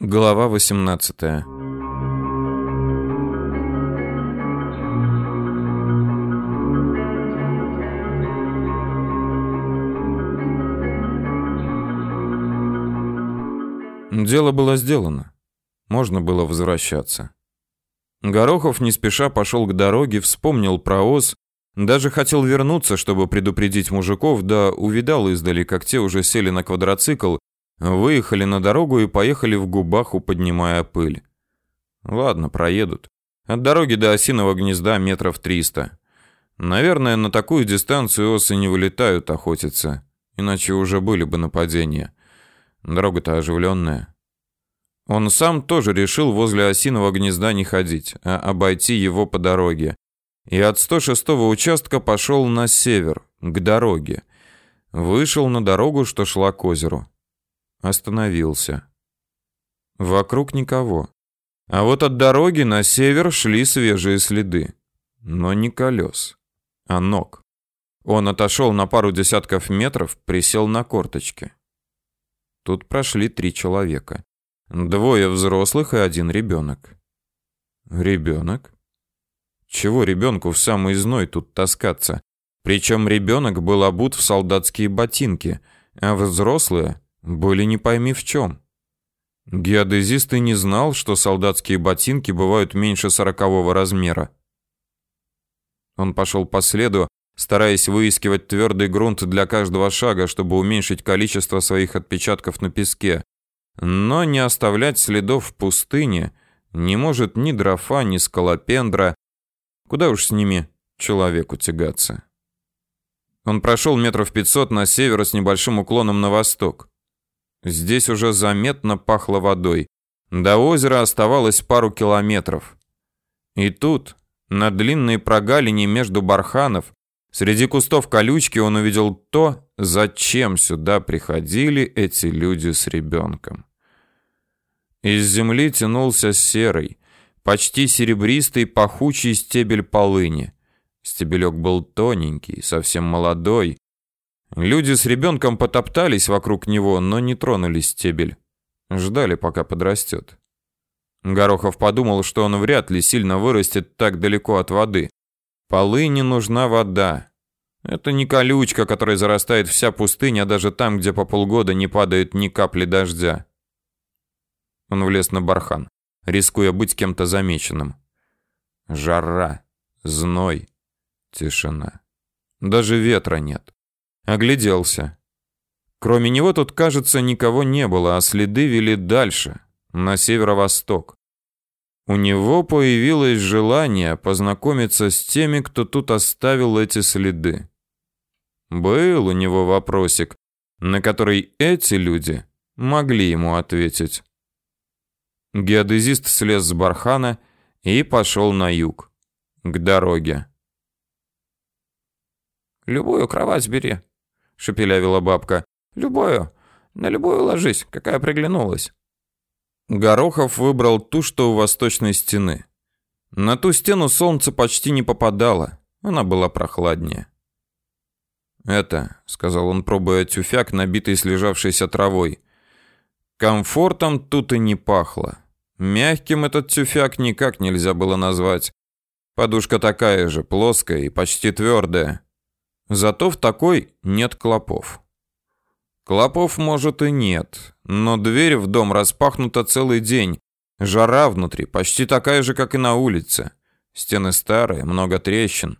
Глава 18. Дело было сделано. Можно было возвращаться. Горохов не спеша пошел к дороге, вспомнил про Оз, даже хотел вернуться, чтобы предупредить мужиков, да увидал издали, как те уже сели на квадроцикл Выехали на дорогу и поехали в Губаху, поднимая пыль. Ладно, проедут. От дороги до осиного гнезда метров триста. Наверное, на такую дистанцию осы не вылетают охотиться, иначе уже были бы нападения. Дорога-то оживленная. Он сам тоже решил возле осиного гнезда не ходить, а обойти его по дороге. И от 106-го участка пошел на север, к дороге. Вышел на дорогу, что шла к озеру. Остановился. Вокруг никого. А вот от дороги на север шли свежие следы. Но не колес, а ног. Он отошел на пару десятков метров, присел на корточки. Тут прошли три человека. Двое взрослых и один ребенок. Ребенок? Чего ребенку в самый зной тут таскаться? Причем ребенок был обут в солдатские ботинки, а взрослые были не пойми в чем. Геодезист и не знал, что солдатские ботинки бывают меньше сорокового размера. Он пошел по следу, стараясь выискивать твердый грунт для каждого шага, чтобы уменьшить количество своих отпечатков на песке. Но не оставлять следов в пустыне не может ни дрофа, ни скалопендра. Куда уж с ними человеку тягаться. Он прошел метров пятьсот на север с небольшим уклоном на восток. Здесь уже заметно пахло водой. До озера оставалось пару километров. И тут, на длинной прогалине между барханов, среди кустов колючки он увидел то, зачем сюда приходили эти люди с ребенком. Из земли тянулся серый, почти серебристый пахучий стебель полыни. Стебелек был тоненький, совсем молодой, Люди с ребенком потоптались вокруг него, но не тронули стебель. Ждали, пока подрастет. Горохов подумал, что он вряд ли сильно вырастет так далеко от воды. Полыни нужна вода. Это не колючка, которой зарастает вся пустыня, даже там, где по полгода не падает ни капли дождя. Он влез на бархан, рискуя быть кем-то замеченным. Жара, зной, тишина. Даже ветра нет. Огляделся. Кроме него тут, кажется, никого не было, а следы вели дальше, на северо-восток. У него появилось желание познакомиться с теми, кто тут оставил эти следы. Был у него вопросик, на который эти люди могли ему ответить. Геодезист слез с бархана и пошел на юг, к дороге. «Любую кровать бери», шепелявила бабка. Любую, на любую ложись, какая приглянулась. Горохов выбрал ту, что у восточной стены. На ту стену солнце почти не попадало, она была прохладнее. «Это», — сказал он, пробуя тюфяк, набитый слежавшейся травой. «Комфортом тут и не пахло. Мягким этот тюфяк никак нельзя было назвать. Подушка такая же, плоская и почти твердая. Зато в такой нет клопов. Клопов, может, и нет, но дверь в дом распахнута целый день. Жара внутри почти такая же, как и на улице. Стены старые, много трещин.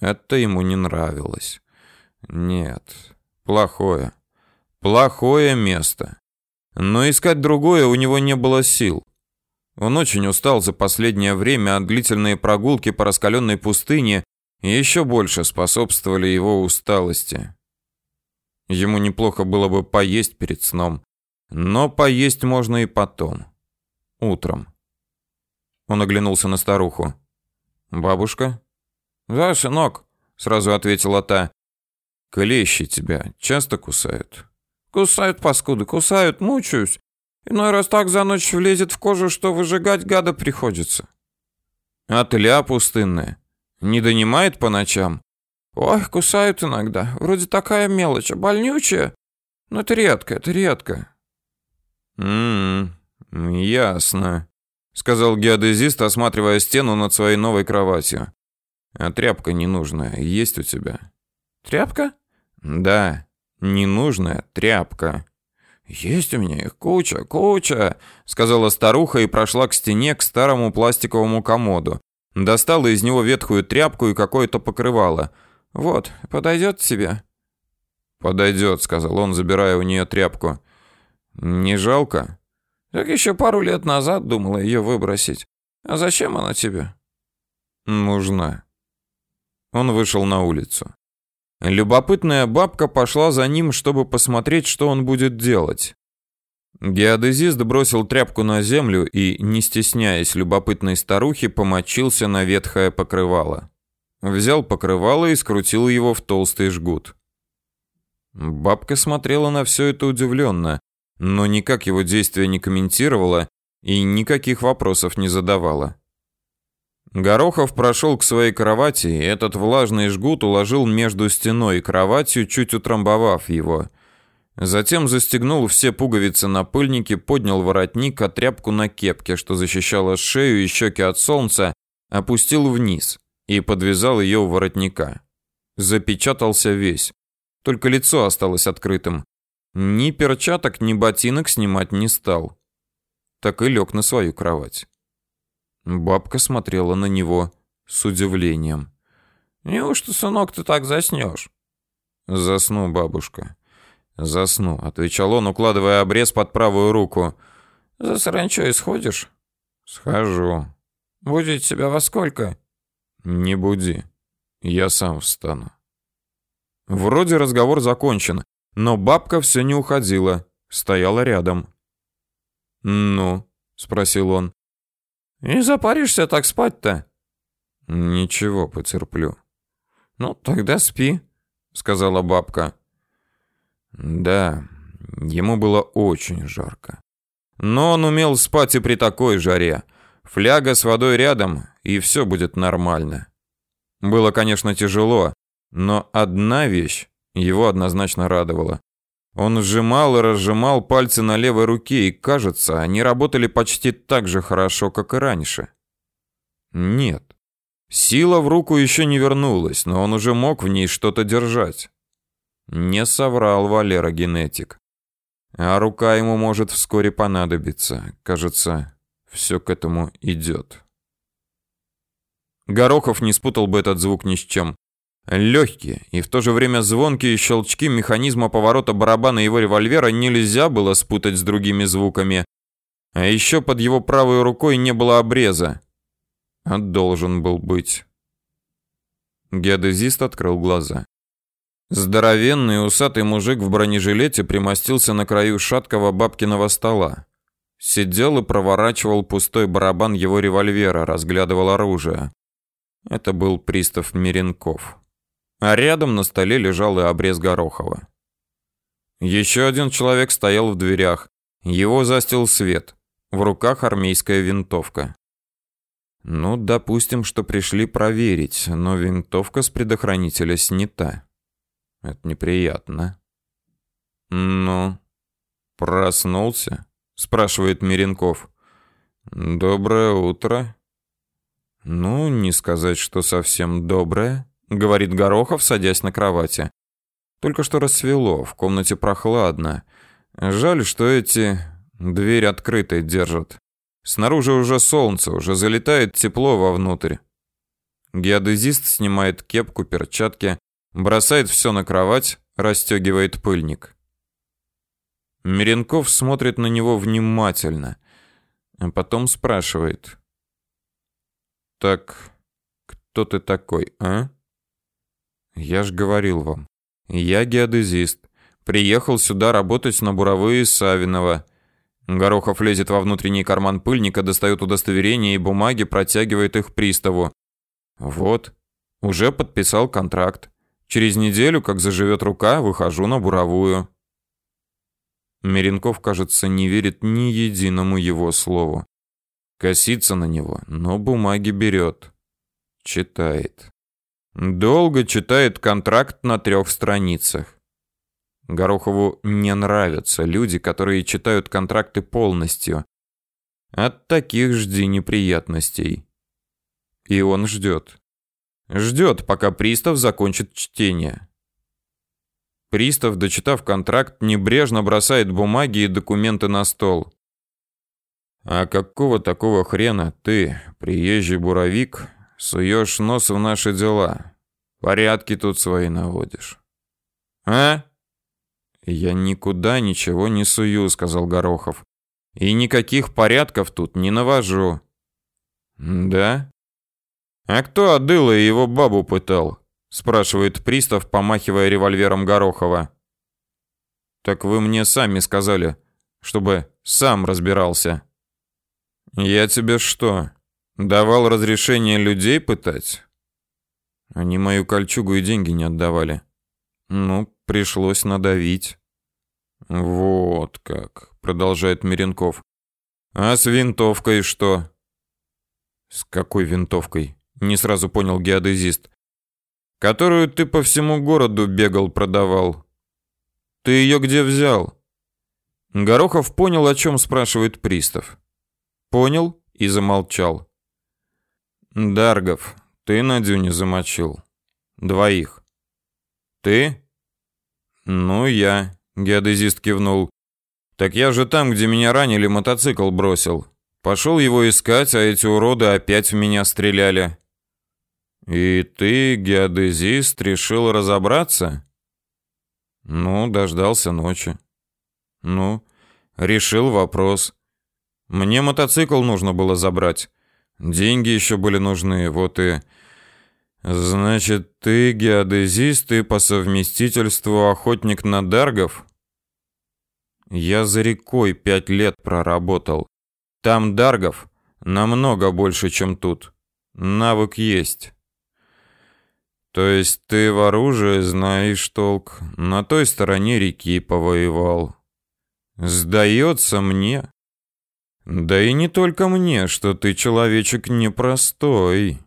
Это ему не нравилось. Нет, плохое. Плохое место. Но искать другое у него не было сил. Он очень устал за последнее время от длительной прогулки по раскаленной пустыне еще больше способствовали его усталости. Ему неплохо было бы поесть перед сном, но поесть можно и потом, утром. Он оглянулся на старуху. «Бабушка?» «Да, сынок», — сразу ответила та. «Клещи тебя часто кусают?» «Кусают, паскуды, кусают, мучаюсь. Иной раз так за ночь влезет в кожу, что выжигать гада приходится». «А тля пустынная?» Не донимает по ночам? Ой, кусают иногда. Вроде такая мелочь, а больнючая. Но это редко, это редко. М-м, Ясно, сказал геодезист, осматривая стену над своей новой кроватью. А тряпка ненужная есть у тебя? Тряпка? Да, ненужная тряпка. Есть у меня их куча, куча, сказала старуха и прошла к стене к старому пластиковому комоду. Достала из него ветхую тряпку и какое-то покрывало. Вот, подойдет тебе. Подойдет, сказал он, забирая у нее тряпку. Не жалко? Так еще пару лет назад думала ее выбросить. А зачем она тебе? Нужна. Он вышел на улицу. Любопытная бабка пошла за ним, чтобы посмотреть, что он будет делать. Геодезист бросил тряпку на землю и, не стесняясь любопытной старухи, помочился на ветхое покрывало. Взял покрывало и скрутил его в толстый жгут. Бабка смотрела на все это удивленно, но никак его действия не комментировала и никаких вопросов не задавала. Горохов прошел к своей кровати, и этот влажный жгут уложил между стеной и кроватью, чуть утрамбовав его. Затем застегнул все пуговицы на пыльнике, поднял воротник, а тряпку на кепке, что защищала шею и щеки от солнца, опустил вниз и подвязал ее у воротника. Запечатался весь. Только лицо осталось открытым. Ни перчаток, ни ботинок снимать не стал. Так и лег на свою кровать. Бабка смотрела на него с удивлением. «Неужто, сынок, ты так заснешь?» «Засну, бабушка. Засну», — отвечал он, укладывая обрез под правую руку. «За саранчой сходишь?» «Схожу». «Будить тебя во сколько?» «Не буди. Я сам встану». Вроде разговор закончен, но бабка все не уходила, стояла рядом. «Ну?» — спросил он. «И запаришься так спать-то?» «Ничего, потерплю». «Ну, тогда спи», — сказала бабка. Да, ему было очень жарко. Но он умел спать и при такой жаре. Фляга с водой рядом, и все будет нормально. Было, конечно, тяжело, но одна вещь его однозначно радовала. Он сжимал и разжимал пальцы на левой руке, и, кажется, они работали почти так же хорошо, как и раньше. Нет. Сила в руку еще не вернулась, но он уже мог в ней что-то держать. Не соврал Валера генетик. А рука ему может вскоре понадобиться. Кажется, все к этому идет. Горохов не спутал бы этот звук ни с чем. Легкие и в то же время звонкие щелчки механизма поворота барабана его револьвера нельзя было спутать с другими звуками. А еще под его правой рукой не было обреза. А должен был быть. Геодезист открыл глаза. Здоровенный усатый мужик в бронежилете примостился на краю шаткого бабкиного стола. Сидел и проворачивал пустой барабан его револьвера, разглядывал оружие. Это был пристав Миренков а рядом на столе лежал и обрез Горохова. Еще один человек стоял в дверях. Его застил свет. В руках армейская винтовка. Ну, допустим, что пришли проверить, но винтовка с предохранителя снята. Это неприятно. Ну, проснулся? спрашивает Миренков. Доброе утро. Ну, не сказать, что совсем доброе говорит Горохов, садясь на кровати. Только что рассвело, в комнате прохладно. Жаль, что эти дверь открытой держат. Снаружи уже солнце, уже залетает тепло вовнутрь. Геодезист снимает кепку, перчатки, бросает все на кровать, расстегивает пыльник. Миренков смотрит на него внимательно, а потом спрашивает: "Так, кто ты такой, а?" Я ж говорил вам. Я геодезист. Приехал сюда работать на буровые Савинова. Горохов лезет во внутренний карман пыльника, достает удостоверение и бумаги, протягивает их приставу. Вот, уже подписал контракт. Через неделю, как заживет рука, выхожу на буровую. Меренков, кажется, не верит ни единому его слову. Косится на него, но бумаги берет. Читает. Долго читает контракт на трех страницах. Горохову не нравятся люди, которые читают контракты полностью. От таких жди неприятностей. И он ждет. Ждет, пока пристав закончит чтение. Пристав, дочитав контракт, небрежно бросает бумаги и документы на стол. А какого такого хрена ты, приезжий буровик, суешь нос в наши дела? Порядки тут свои наводишь. А? Я никуда ничего не сую, сказал Горохов. И никаких порядков тут не навожу. Да? А кто Адыла и его бабу пытал? спрашивает пристав, помахивая револьвером Горохова. Так вы мне сами сказали, чтобы сам разбирался. Я тебе что, давал разрешение людей пытать? Они мою кольчугу и деньги не отдавали. Ну, пришлось надавить. Вот как, продолжает Миренков. А с винтовкой что? С какой винтовкой? Не сразу понял геодезист которую ты по всему городу бегал, продавал. Ты ее где взял? Горохов понял, о чем спрашивает пристав. Понял и замолчал. Даргов, ты Надю не замочил. Двоих. Ты? Ну, я, геодезист кивнул. Так я же там, где меня ранили, мотоцикл бросил. Пошел его искать, а эти уроды опять в меня стреляли. И ты, геодезист, решил разобраться? Ну, дождался ночи. Ну, решил вопрос. Мне мотоцикл нужно было забрать. Деньги еще были нужны, вот и... Значит, ты геодезист и по совместительству охотник на даргов? Я за рекой пять лет проработал. Там даргов намного больше, чем тут. Навык есть. То есть ты в оружии знаешь толк, на той стороне реки повоевал. Сдается мне. Да и не только мне, что ты человечек непростой.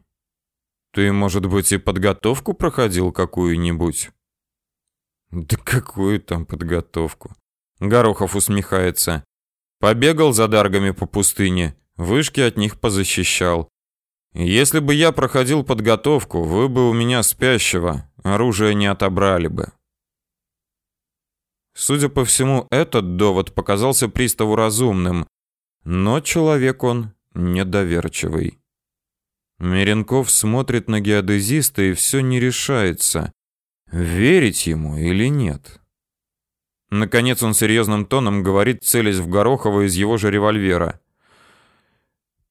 Ты, может быть, и подготовку проходил какую-нибудь? Да какую там подготовку? Горохов усмехается. Побегал за даргами по пустыне, вышки от них позащищал. Если бы я проходил подготовку, вы бы у меня спящего, оружие не отобрали бы. Судя по всему, этот довод показался приставу разумным, но человек он недоверчивый. Меренков смотрит на геодезиста и все не решается, верить ему или нет. Наконец он серьезным тоном говорит, целясь в Горохова из его же револьвера.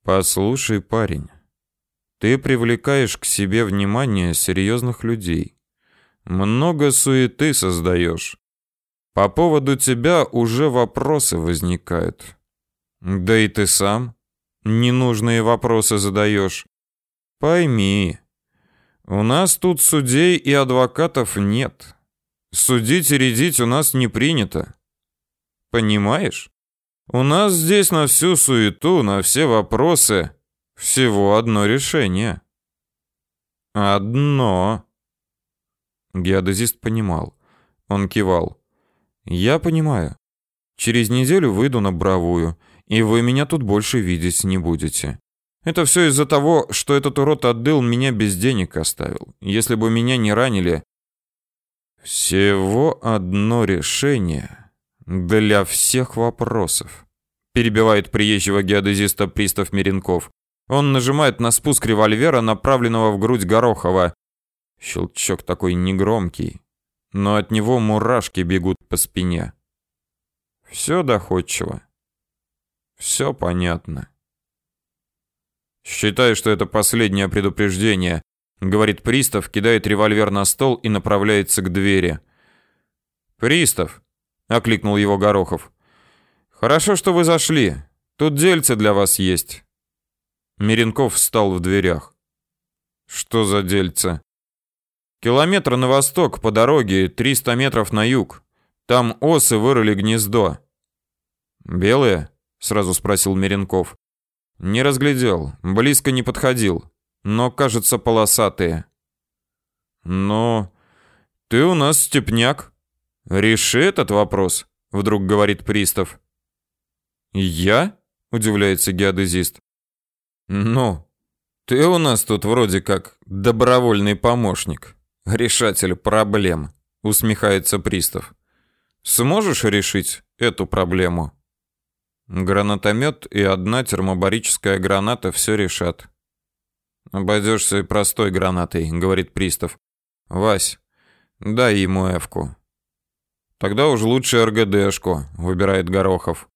«Послушай, парень, ты привлекаешь к себе внимание серьезных людей. Много суеты создаешь. По поводу тебя уже вопросы возникают. Да и ты сам ненужные вопросы задаешь. Пойми, у нас тут судей и адвокатов нет. Судить и рядить у нас не принято. Понимаешь? У нас здесь на всю суету, на все вопросы всего одно решение. Одно. Геодезист понимал. Он кивал. Я понимаю. Через неделю выйду на бравую, и вы меня тут больше видеть не будете. Это все из-за того, что этот урод отдыл меня без денег оставил. Если бы меня не ранили... Всего одно решение для всех вопросов. Перебивает приезжего геодезиста пристав Миренков. Он нажимает на спуск револьвера, направленного в грудь Горохова. Щелчок такой негромкий, но от него мурашки бегут по спине. Все доходчиво. Все понятно. Считаю, что это последнее предупреждение, говорит пристав, кидает револьвер на стол и направляется к двери. Пристав, окликнул его Горохов. Хорошо, что вы зашли. Тут дельце для вас есть. Миренков встал в дверях. Что за дельце? Километр на восток по дороге, 300 метров на юг. Там осы вырыли гнездо. Белые? сразу спросил Миренков. Не разглядел, близко не подходил, но, кажется, полосатые. Но ты у нас степняк. Реши этот вопрос, вдруг говорит пристав. Я? удивляется геодезист. Ну, ты у нас тут вроде как добровольный помощник, решатель проблем, усмехается пристав. Сможешь решить эту проблему? Гранатомет и одна термобарическая граната все решат. Обойдешься и простой гранатой, говорит пристав. Вась, дай ему эвку. Тогда уж лучше РГДшку, выбирает Горохов.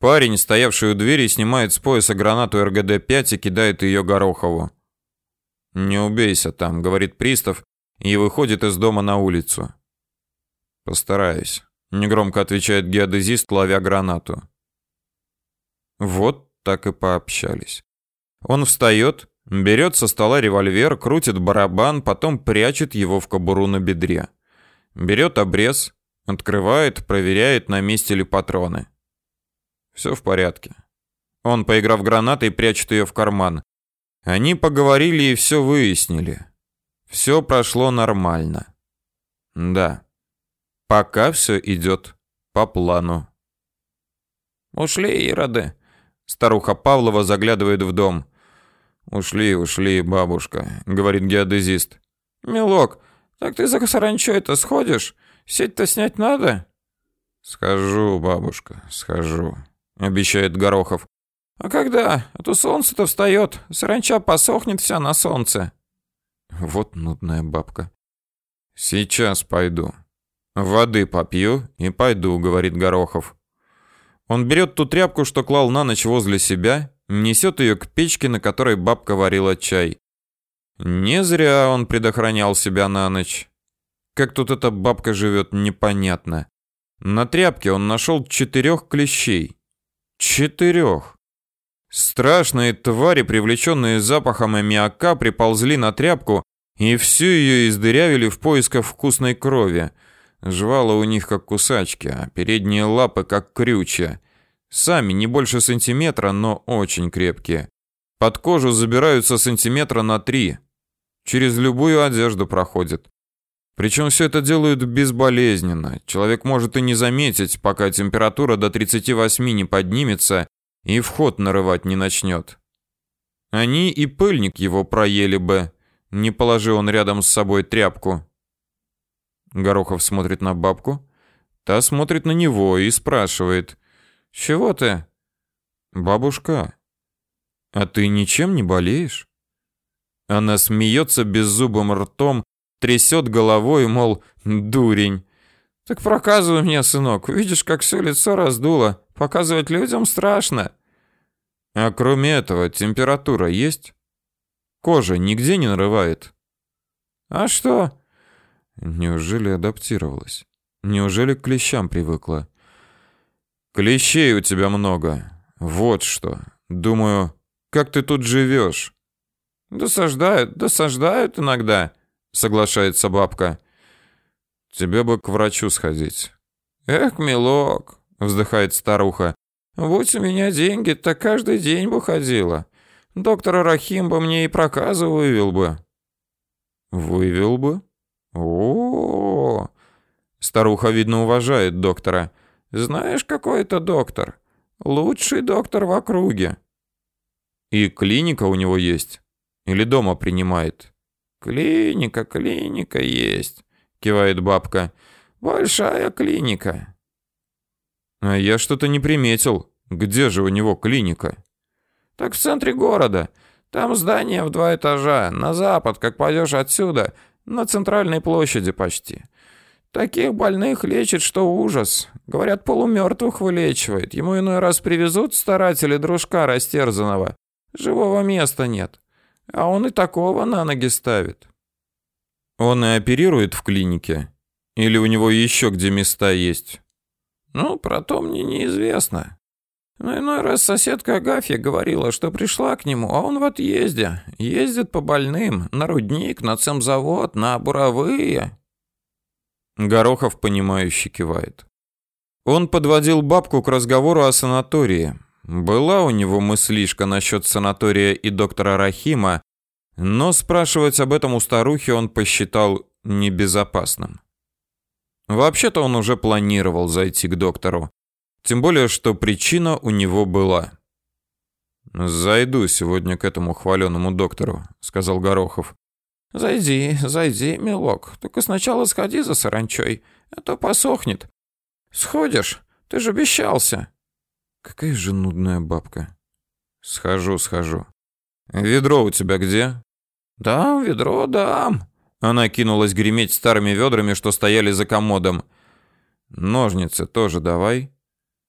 Парень, стоявший у двери, снимает с пояса гранату РГД-5 и кидает ее Горохову. «Не убейся там», — говорит пристав, и выходит из дома на улицу. «Постараюсь», — негромко отвечает геодезист, ловя гранату. Вот так и пообщались. Он встает, берет со стола револьвер, крутит барабан, потом прячет его в кобуру на бедре. Берет обрез, открывает, проверяет, на месте ли патроны. Все в порядке. Он, поиграв гранатой, прячет ее в карман. Они поговорили и все выяснили. Все прошло нормально. Да. Пока все идет по плану. Ушли ироды. Старуха Павлова заглядывает в дом. Ушли, ушли, бабушка, говорит геодезист. Милок, так ты за саранчой-то сходишь? Сеть-то снять надо? Схожу, бабушка, схожу обещает Горохов. А когда? А то солнце-то встает, саранча посохнет вся на солнце. Вот нудная бабка. Сейчас пойду. Воды попью и пойду, говорит Горохов. Он берет ту тряпку, что клал на ночь возле себя, несет ее к печке, на которой бабка варила чай. Не зря он предохранял себя на ночь. Как тут эта бабка живет, непонятно. На тряпке он нашел четырех клещей. Четырех. Страшные твари, привлеченные запахом аммиака, приползли на тряпку и всю ее издырявили в поисках вкусной крови. Жвала у них как кусачки, а передние лапы как крючья. Сами не больше сантиметра, но очень крепкие. Под кожу забираются сантиметра на три. Через любую одежду проходят. Причем все это делают безболезненно. Человек может и не заметить, пока температура до 38 не поднимется и вход нарывать не начнет. Они и пыльник его проели бы, не положи он рядом с собой тряпку. Горохов смотрит на бабку, та смотрит на него и спрашивает: "Чего ты?" "Бабушка, а ты ничем не болеешь?" Она смеется беззубым ртом трясет головой, мол, дурень. Так проказывай мне, сынок. Видишь, как все лицо раздуло. Показывать людям страшно. А кроме этого, температура есть? Кожа нигде не нарывает. А что? Неужели адаптировалась? Неужели к клещам привыкла? Клещей у тебя много. Вот что. Думаю, как ты тут живешь? Досаждают, досаждают иногда соглашается бабка. Тебе бы к врачу сходить. Эх, милок, вздыхает старуха. Будь у меня деньги, так каждый день бы ходила. Доктор Рахим бы мне и проказы вывел бы. Вывел бы? О, -о, -о. Старуха видно уважает доктора. Знаешь, какой это доктор? Лучший доктор в округе. И клиника у него есть? Или дома принимает? Клиника, клиника есть, кивает бабка. Большая клиника. А я что-то не приметил. Где же у него клиника? Так в центре города. Там здание в два этажа, на запад, как пойдешь отсюда, на центральной площади почти. Таких больных лечит, что ужас. Говорят, полумертвых вылечивает. Ему иной раз привезут старатели дружка растерзанного. Живого места нет. А он и такого на ноги ставит. Он и оперирует в клинике? Или у него еще где места есть? Ну, про то мне неизвестно. Но иной раз соседка Агафья говорила, что пришла к нему, а он в отъезде. Ездит по больным, на рудник, на цемзавод, на буровые. Горохов, понимающе кивает. Он подводил бабку к разговору о санатории. Была у него мыслишка насчет санатория и доктора Рахима, но спрашивать об этом у старухи он посчитал небезопасным. Вообще-то он уже планировал зайти к доктору. Тем более, что причина у него была. Зайду сегодня к этому хваленому доктору, сказал Горохов. Зайди, зайди, милок. Только сначала сходи за саранчой, а то посохнет. Сходишь? Ты же обещался. Какая же нудная бабка. Схожу, схожу. Ведро у тебя где? Дам ведро, дам. Она кинулась греметь старыми ведрами, что стояли за комодом. Ножницы тоже давай.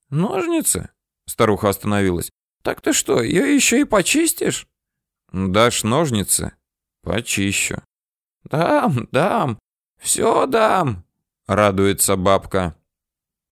Ножницы? Старуха остановилась. Так ты что, ее еще и почистишь? Дашь ножницы? Почищу. Дам, дам. Все дам. Радуется бабка.